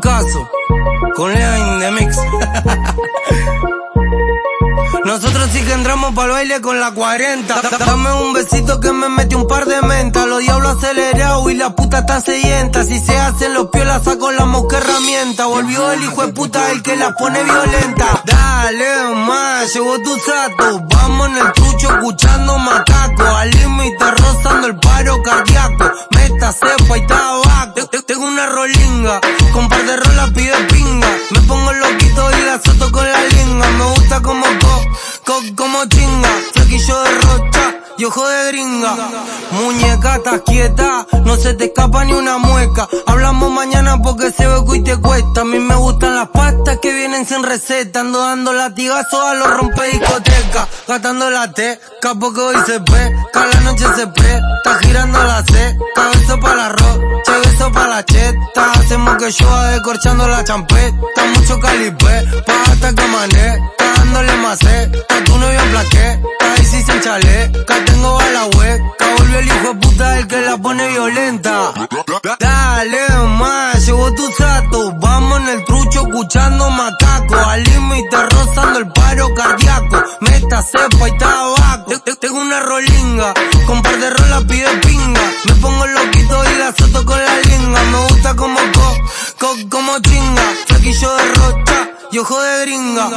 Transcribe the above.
caso. Con Lea de Mix. Nosotros sí que entramos para el baile con la 40. Dame un besito que me mete un par de menta. Los diablos acelerados y la puta está sedienta. Si se hacen los piolas, saco la mosca herramienta. Volvió el hijo de puta el que la pone violenta. Dale más, llegó tu sato. Vamos en el trucho escuchando macaco. Al límite rozando el paro cardíaco. Meta cepa y tabaco. Tengo una rolinga. Con par de rolas pide pinga. Me pongo loquito y la soto con la linga. Me gusta como como chinga, flequillo de rocha y ojo de gringa. Muñeca, estás quieta, no se te escapa ni una mueca. Hablamos mañana porque se ve hoy te cuesta. A mí me gustan las pastas que vienen sin receta. Ando dando latigazos a los rompe discoteca. Gastando la teca porque hoy se pesca. La noche se presta, girando la C. Cabeza para la rocha, beso para la cheta. Que yo descorchando la champeta. Mucho calipé, pa' hasta que amanezca dándole maceta. Tu novio en plaqueta y si se enchaleca. Tengo a la hueca, volvió el hijo de puta el que la pone violenta. Dale más, llegó tu sato. Vamos en el trucho escuchando macaco. Al límite rozando el paro cardíaco. Meta cepa y tabaco. Flequillo de rocha y ojo de gringa.